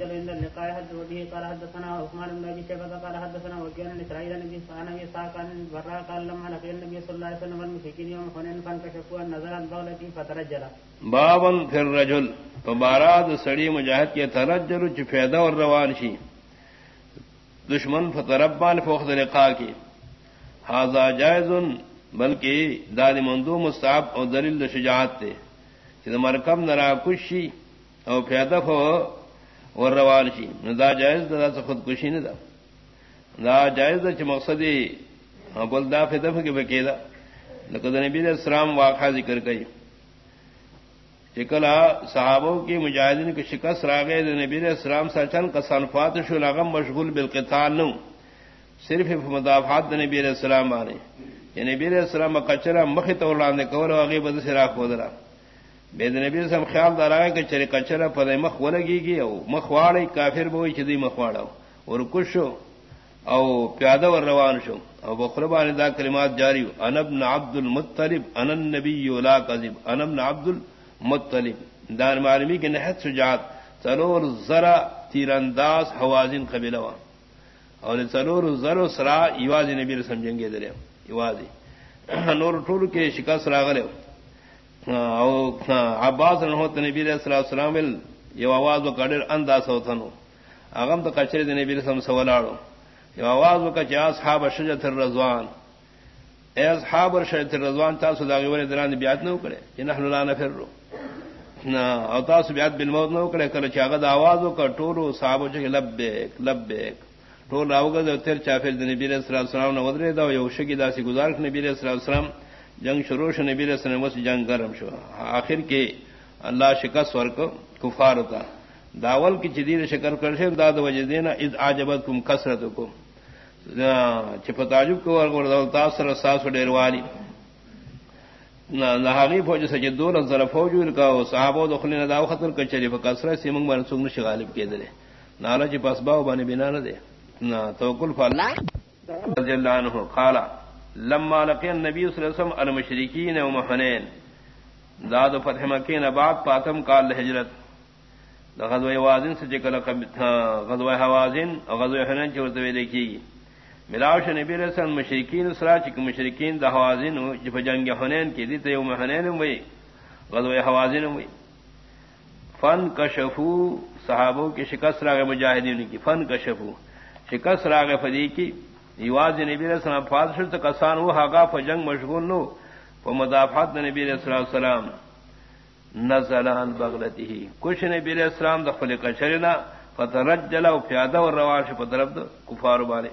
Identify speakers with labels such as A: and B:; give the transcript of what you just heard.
A: عند اللقاء حد وبه قال حدثنا عثمان بن ابي شيبه قال حدثنا وكيع عن اسرائيل عن ابي عن ابي اسحاق عن البراء قال لما لقي النبي صلى الله عليه وسلم المشركين يوم حنين فانكشفوا ان نزل الدولة فترجل.
B: بابا في الرجل فباراد سڑی مجاہد کے ترجل فیدا اور روان شی. دشمن فتربان فوخت لقاء کی. هذا جائز بلکہ داد مندو مستعب اور دلیل شجاعت تے. مرکب نرا کشی اور فیدف ہو اور روان شی دا جائز دا سے خودکشی نہ دا دا جائز دا چ مقصد بول دا فدف کے بکیدا لقد نبی علیہ السلام واقعہ ذکر کئی چکلا صحابوں کی مجاہدین کی شکست راگے نبی علیہ السلام سچن کا صنفات شو لغم مشغول بالقتال نو صرف مدافعات نبی علیہ السلام آنے یعنی نبی علیہ السلام کچرا مخی تو لاندے کور واگی بد سے راک ودرا بے نبی سم خیال دارا ہے کہ چرے کچرا پدے مخ ولگی گی او مخواڑی کافر بوئی چدی مخواڑا اور کشو او پیادہ ور روان شو۔ او بخربان دا کلمات جاری ان ابن عبد المطلب ان النبی لا کذب۔ ان ابن عبد المطلب۔ دان معلومی کے نہت شجاعت۔ سرور ذرا تیر انداز حوازن قبیلہ اور سرور ذرا سرا یواز نبی سمجھیں گے درے۔ یوازی نور ٹول کے شکست راغلے۔ او عباس رنہو تنبی علیہ السلام یو آواز کا کڑیر انداز ہوتنو اغم تو کچری دے نبی رسم سولاڑو یو آواز و کچا اصحاب شجرت الرضوان. اے اصحاب شجرت الرضوان، تاسو دا غیر دران بیعت نو کرے کہ نحن لا نفر. نا او تاسو بیعت بالموت نو کرے کل چاغ دا آواز و کٹورو صاحب چ لبیک لبیک. ٹول راوگا دے تیر چافل دے نبی علیہ السلام نو ودرے دا یو شگی داسی گزار نبی علیہ السلام جنگ شروع شو، نبی رسول اللہ سے جنگ گرم شو۔ آخر کے اللہ شکست ورک کفار ہوتا۔ داول کی جدید شکر کر سے داد وجہ دینا از آجبت کم کسرت کو چپتاجب کو تاثر ساس و ڈیر والی۔ نہاگی فوج سے جدور ذرا فوج کا صحاب و دخل نہ داو خطر کر چلی کسرت سے منگ بن سنگ غالب کے دلے۔ نالا چی پسباؤ بنے بنا نہ دے نہ تو کل رضی اللہ عنہ خالا لما لقي النبي صلى الله عليه وسلم المشركين ومحنين. داد و فتح مكين بعد فاتم قال الهجرت غزوہ حوازن سے جکل غزوہ حوازن اور غزوہ حنین چورت وی دیکھی ملاوش نبی علیہ السلام مشرکین اسرا چک مشرکین دا حوازن جب جنگ حنین کی دی یوم حنین وی غزوہ حوازن وی فن کشفو صحابوں کی شکست راغ مجاہدین کی فن کشفو. شکست راغ فدی کی یواز نبی علیہ السلام فاض شد کسان وہ حقا فجنگ مشغول نو فمدافعات نبی علیہ السلام سلام نزلان بغلتی ہی کچھ نبی علیہ السلام دخل کشرنا فترجل و پیادہ و رواش پترب کفار بانے۔